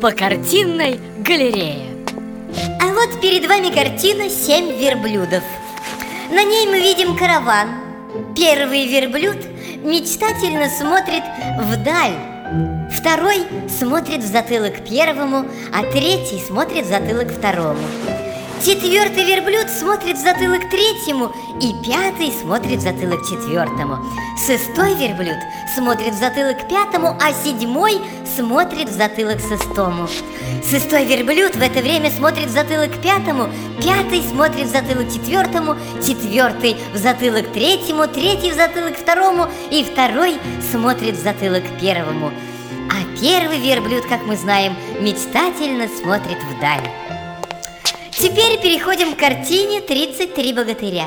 по картинной галерее. А вот перед вами картина «Семь верблюдов» На ней мы видим караван. Первый верблюд мечтательно смотрит вдаль. Второй смотрит в затылок первому, а третий смотрит в затылок второму. Четвертый верблюд смотрит в затылок третьему И пятый смотрит в затылок четвертому. Шестой верблюд смотрит в затылок пятому А седьмой смотрит в затылок шестому. Шестой верблюд в это время смотрит в затылок пятому Пятый смотрит в затылок четвертому Четвертый в затылок третьему Третий в затылок второму И второй смотрит в затылок первому. А первый верблюд, как мы знаем, мечтательно смотрит вдаль. Теперь переходим к картине «33 богатыря».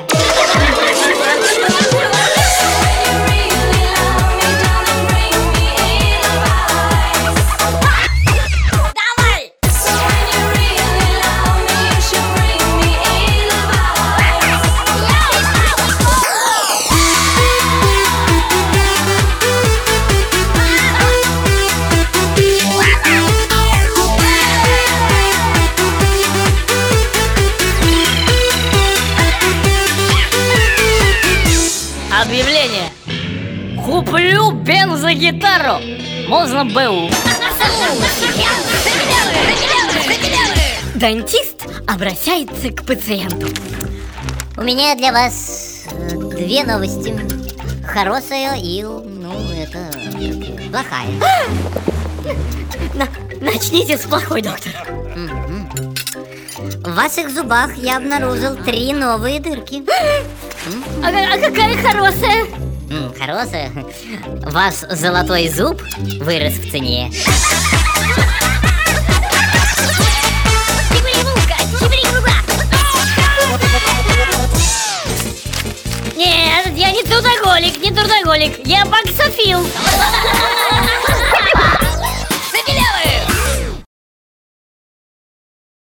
Объявление. Куплю бензогитару. Можно БУ Дантист обращается к пациенту. У меня для вас э, две новости. Хорошая и, ну, это, плохая. На- Начните с плохой, доктор. В ваших зубах я обнаружил три новые дырки А, а какая хорошая? Хорошая? Ваш золотой зуб вырос в цене. Нет, я не трудоголик, не трудоголик Я баксофил